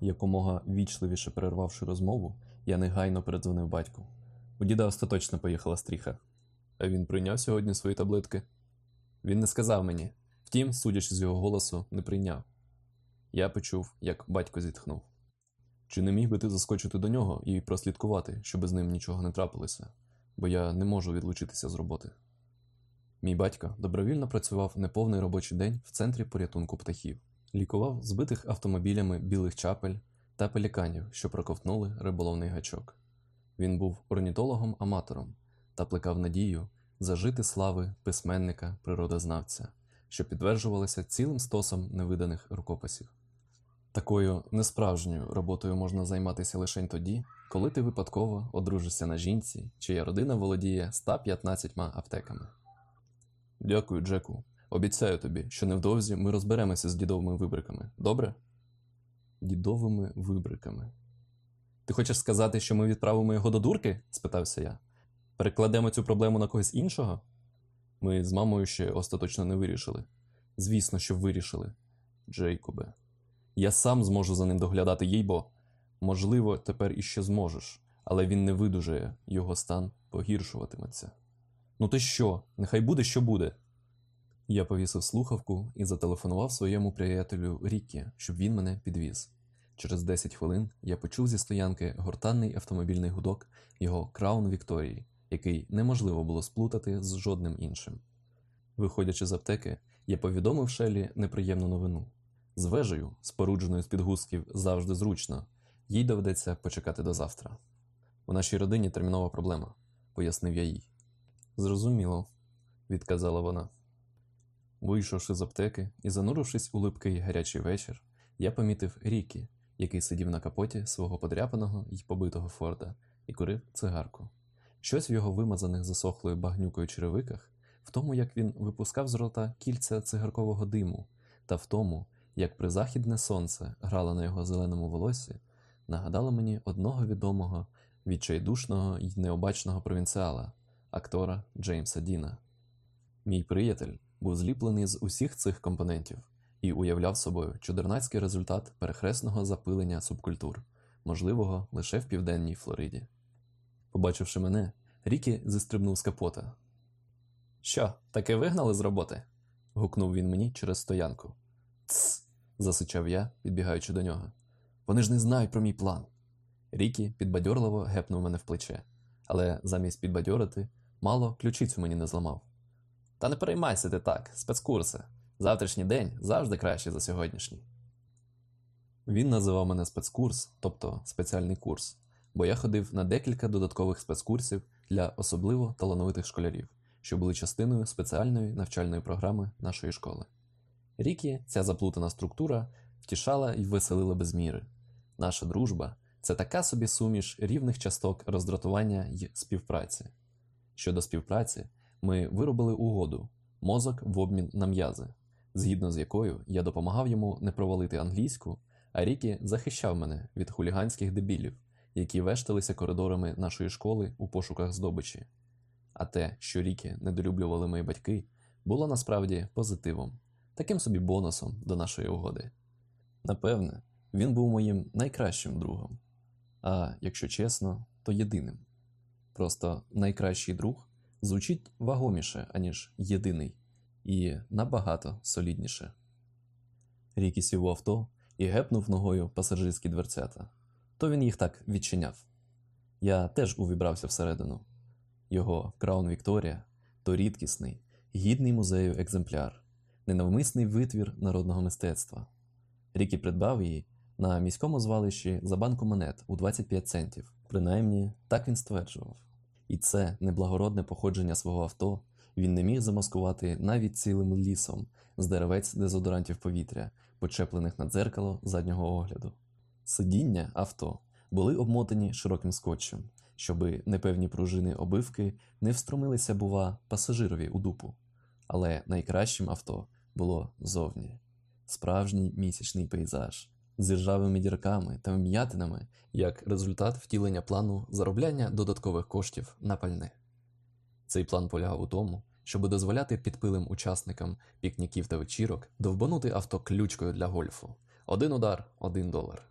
Якомога вічливіше перервавши розмову, я негайно передзвонив батьку. У діда остаточно поїхала стріха. А він прийняв сьогодні свої таблетки. Він не сказав мені, втім, судячи з його голосу, не прийняв. Я почув, як батько зітхнув. Чи не міг би ти заскочити до нього і прослідкувати, щоб з ним нічого не трапилося, бо я не можу відлучитися з роботи. Мій батько добровільно працював неповний робочий день в центрі порятунку птахів, лікував збитих автомобілями білих чапель та пеліканів, що проковтнули риболовний гачок. Він був орнітологом-аматором та плекав надію зажити слави письменника, природознавця, що підтверджувалися цілим стосом невиданих рукописів. Такою несправжньою роботою можна займатися лише тоді, коли ти випадково одружишся на жінці, чия родина володіє 115 аптеками. Дякую, Джеку. Обіцяю тобі, що невдовзі ми розберемося з дідовими вибриками. Добре? Дідовими вибриками. Ти хочеш сказати, що ми відправимо його до дурки? спитався я. Перекладемо цю проблему на когось іншого? Ми з мамою ще остаточно не вирішили. Звісно, що вирішили. Джейкобе. Я сам зможу за ним доглядати, їй бо. Можливо, тепер іще зможеш, але він не видужає, його стан погіршуватиметься. Ну то що? Нехай буде, що буде. Я повісив слухавку і зателефонував своєму приятелю Ріккі, щоб він мене підвіз. Через 10 хвилин я почув зі стоянки гортанний автомобільний гудок його Краун Вікторії, який неможливо було сплутати з жодним іншим. Виходячи з аптеки, я повідомив Шелі неприємну новину. З вежею, спорудженою з підгузків, завжди зручно, їй доведеться почекати до завтра. У нашій родині термінова проблема, пояснив я їй. Зрозуміло, відказала вона. Вийшовши з аптеки і занурившись у липкий гарячий вечір, я помітив Рікі, який сидів на капоті свого подряпаного й побитого Форда і курив цигарку. Щось в його вимазаних засохлою багнюкою черевиках, в тому, як він випускав з рота кільця цигаркового диму, та в тому, як призахідне сонце грало на його зеленому волосі, нагадало мені одного відомого, відчайдушного й необачного провінціала, актора Джеймса Діна. Мій приятель був зліплений з усіх цих компонентів і уявляв собою чудернацький результат перехресного запилення субкультур, можливого лише в південній Флориді. Побачивши мене, Рікі зістрибнув з капота. Що, таки вигнали з роботи? гукнув він мені через стоянку. Тсс. засичав я, підбігаючи до нього. Вони ж не знають про мій план. Рікі підбадьорливо гепнув мене в плече, але замість підбадьорити, мало ключицю мені не зламав. Та не переймайся ти так, спецкурси. Завтрашній день завжди краще за сьогоднішній. Він називав мене спецкурс, тобто спеціальний курс, бо я ходив на декілька додаткових спецкурсів для особливо талановитих школярів, що були частиною спеціальної навчальної програми нашої школи. Рікі ця заплутана структура втішала і веселила без міри. Наша дружба це така собі суміш рівних часток роздратування й співпраці. Щодо співпраці, ми виробили угоду мозок в обмін на м'язи, згідно з якою я допомагав йому не провалити англійську, а Рікі захищав мене від хуліганських дебілів, які вешталися коридорами нашої школи у пошуках здобичі. А те, що Рікі недолюблювали мої батьки, було насправді позитивом, таким собі бонусом до нашої угоди. Напевне, він був моїм найкращим другом, а якщо чесно, то єдиним. Просто найкращий друг звучить вагоміше, аніж єдиний, і набагато солідніше. Рікі сів у авто і гепнув ногою пасажирські дверцята. То він їх так відчиняв. Я теж увібрався всередину. Його Краун Вікторія то рідкісний, гідний музею екземпляр, ненавмисний витвір народного мистецтва. Рікі придбав її на міському звалищі за банку монет у 25 центів, принаймні так він стверджував. І це неблагородне походження свого авто він не міг замаскувати навіть цілим лісом з деревець дезодорантів повітря, почеплених на дзеркало заднього огляду. Сидіння авто були обмотані широким скотчем, щоби непевні пружини обивки не встромилися, бува, пасажирові у дупу. Але найкращим авто було зовні справжній місячний пейзаж з ржавими дірками та вм'ятинами як результат втілення плану заробляння додаткових коштів на пальне. Цей план полягав у тому, щоб дозволяти підпилим учасникам пікніків та вечірок довбанути авто ключкою для гольфу. Один удар, один долар.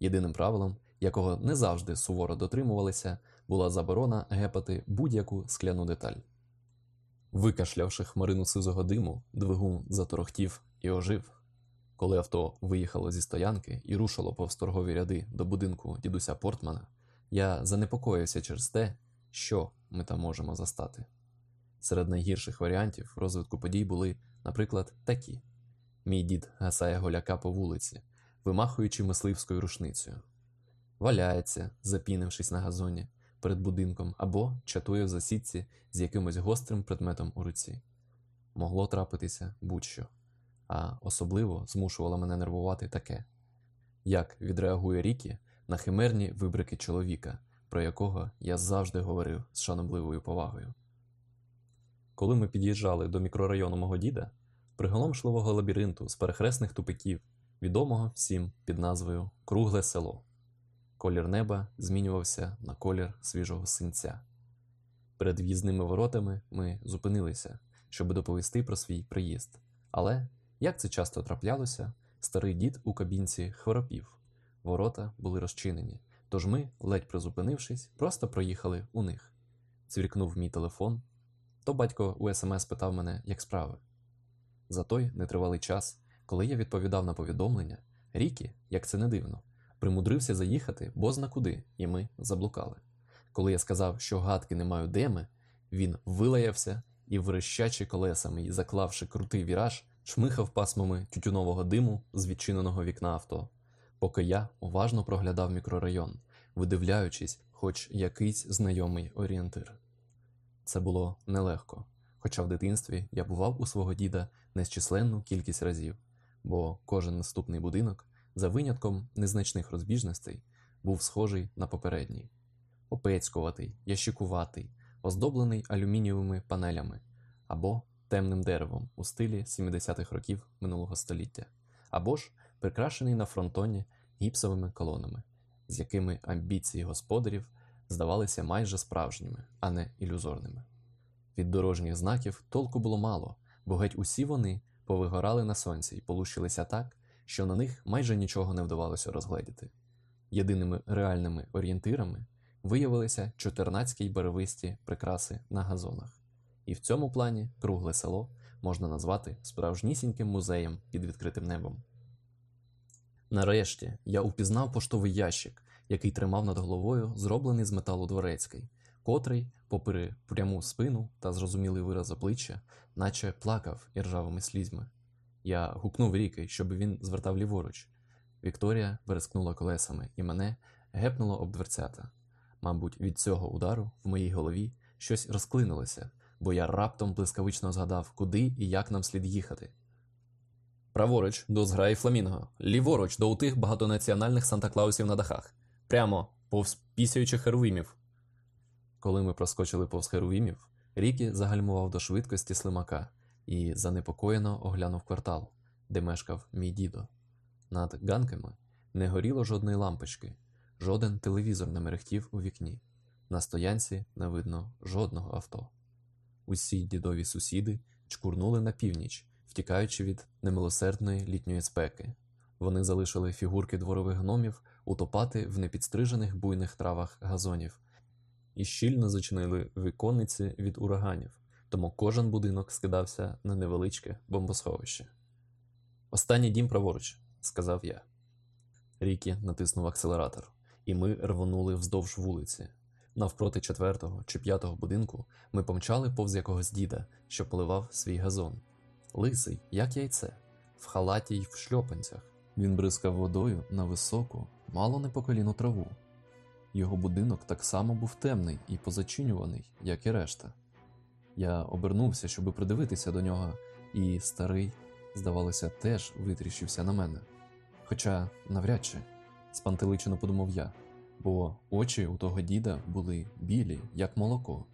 Єдиним правилом, якого не завжди суворо дотримувалися, була заборона гепати будь-яку скляну деталь. Викашлявши хмарину сизого диму, двигун заторохтів і ожив. Коли авто виїхало зі стоянки і рушило повз торгові ряди до будинку дідуся Портмана, я занепокоївся через те, що ми там можемо застати. Серед найгірших варіантів розвитку подій були, наприклад, такі: мій дід гасає голяка по вулиці, вимахуючи мисливською рушницею, валяється, запінившись на газоні перед будинком або чатує в засідці з якимось гострим предметом у руці. Могло трапитися будь-що, а особливо змушувало мене нервувати таке, як відреагує Рікі на химерні вибрики чоловіка, про якого я завжди говорив з шанобливою повагою. Коли ми під'їжджали до мікрорайону мого діда, приголомшливого лабіринту з перехресних тупиків, відомого всім під назвою Кругле село, колір неба змінювався на колір свіжого синця. Перед в'їзними воротами ми зупинилися, щоб доповісти про свій приїзд. Але, як це часто траплялося, старий дід у кабінці хворопів. Ворота були розчинені, тож ми, ледь призупинившись, просто проїхали у них. Цвіркнув мій телефон, то батько у смс питав мене, як справи. За той нетривалий час, коли я відповідав на повідомлення, Рікі, як це не дивно, примудрився заїхати бозна куди, і ми заблукали. Коли я сказав, що гадки не маю де ми, він вилаявся і, вирищачи колесами і заклавши крутий віраж, шмихав пасмами тютюнового диму з відчиненого вікна авто, поки я уважно проглядав мікрорайон, видивляючись, хоч якийсь знайомий орієнтир. Це було нелегко, хоча в дитинстві я бував у свого діда незчисленну кількість разів, бо кожен наступний будинок, за винятком незначних розбіжностей, був схожий на попередній опецькуватий, ящикуватий, оздоблений алюмінієвими панелями або темним деревом у стилі 70-х років минулого століття, або ж прикрашений на фронтоні гіпсовими колонами, з якими амбіції господарів здавалися майже справжніми, а не ілюзорними. Від дорожніх знаків толку було мало, бо геть усі вони повигорали на сонці і полущилися так, що на них майже нічого не вдавалося розгледіти. Єдиними реальними орієнтирами виявилися чотирнацькі барвисті прикраси на газонах, і в цьому плані кругле село можна назвати справжнісіньким музеєм під відкритим небом. Нарешті я упізнав поштовий ящик, який тримав над головою зроблений з металу дворецький, котрий, попри пряму спину та зрозумілий вираз обличчя, наче плакав іржавими слізьми. Я гукнув ріки, щоб він звертав ліворуч. Вікторія верескнула колесами, і мене гепнуло об дверцята. Мабуть, від цього удару в моїй голові щось розклинулося, бо я раптом блискавично згадав, куди і як нам слід їхати. Праворуч до зграї Фламінго, ліворуч до утих багатонаціональних Санта-Клаусів на дахах, прямо повз пісяючих херувімів. Коли ми проскочили повз херувімів, Рікі загальмував до швидкості слимака і занепокоєно оглянув квартал, де мешкав мій дідо. Над ганками не горіло жодної лампочки, жоден телевізор не мерехтів у вікні. На стоянці не видно жодного авто. Усі дідові сусіди чкурнули на північ, втікаючи від немилосердної літньої спеки. Вони залишили фігурки дворових гномів утопати в непідстрижених буйних травах газонів і щільно зачинили віконниці від ураганів, тому кожен будинок скидався на невеличке бомбосховище. Останній дім праворуч, сказав я. Рікі натиснув акселератор, і ми рвонули вздовж вулиці. Навпроти четвертого чи п'ятого будинку ми помчали повз якогось діда, що поливав свій газон. Лисий, як яйце, в халаті й в шльопанцях. Він бризкав водою на високу, мало не по коліну траву. Його будинок так само був темний і позачинюваний, як і решта. Я обернувся, щоб придивитися до нього, і старий, здавалося, теж витріщився на мене. Хоча навряд чи, спантеличено подумав я, бо очі у того діда були білі, як молоко.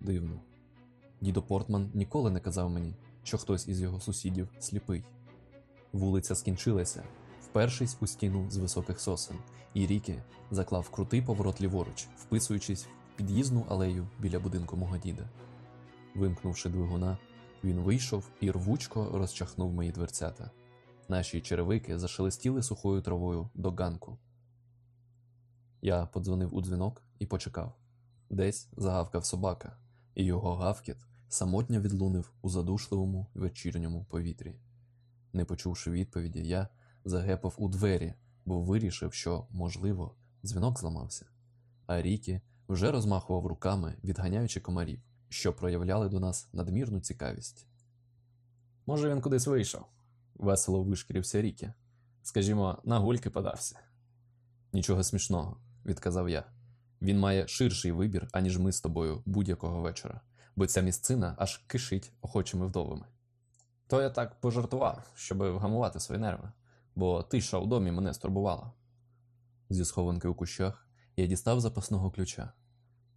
Дивно. Дідо Портман ніколи не казав мені, що хтось із його сусідів сліпий. Вулиця скінчилася, впершись у стіну з високих сосен, і Рікі заклав крутий поворот ліворуч, вписуючись в під'їзну алею біля будинку мого діда. Вимкнувши двигуна, він вийшов і рвучко розчахнув мої дверцята. Наші черевики зашелестіли сухою травою до ганку. Я подзвонив у дзвінок і почекав. Десь загавкав собака, і його гавкіт самотньо відлунив у задушливому вечірньому повітрі. Не почувши відповіді, я загепав у двері, бо вирішив, що, можливо, дзвінок зламався. А Рікі вже розмахував руками, відганяючи комарів, що проявляли до нас надмірну цікавість. Може, він кудись вийшов, весело вишкірився Рікі. Скажімо, на гульки подався. Нічого смішного, відказав я. Він має ширший вибір, аніж ми з тобою будь-якого вечора, бо ця місцина аж кишить охочими вдовами. То я так пожартував, щоб вгамувати свої нерви, бо тиша у домі мене стурбувала. Зі схованки у кущах я дістав запасного ключа.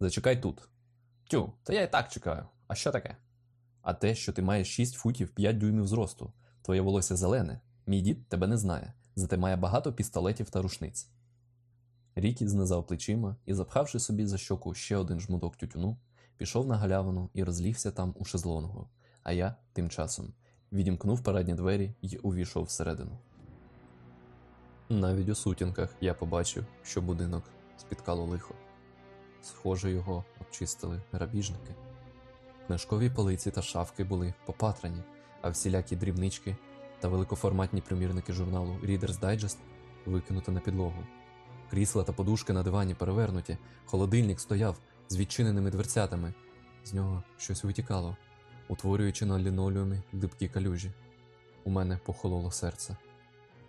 Зачекай тут. Тю, та я і так чекаю. А що таке? А те, що ти маєш 6 футів 5 дюймів зросту, твоє волосся зелене, мій дід тебе не знає, зате має багато пістолетів та рушниць. Рікі знизав плечима і, запхавши собі за щоку ще один жмуток тютюну, пішов на галявину і розлігся там у шезлонгу, а я, тим часом, відімкнув парадні двері і увійшов всередину. Навіть у сутінках я побачив, що будинок спіткало лихо. Схоже, його обчистили грабіжники. Книжкові полиці та шафки були попатрані, а всілякі дрібнички та великоформатні примірники журналу Reader's Digest викинуто на підлогу. Крісла та подушки на дивані перевернуті, холодильник стояв з відчиненими дверцятами, з нього щось витікало, утворюючи на лінолеумі липкі калюжі. У мене похололо серце.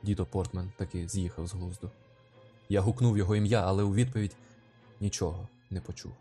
Дідо Портмен таки з'їхав з глузду. Я гукнув його ім'я, але у відповідь нічого не почув.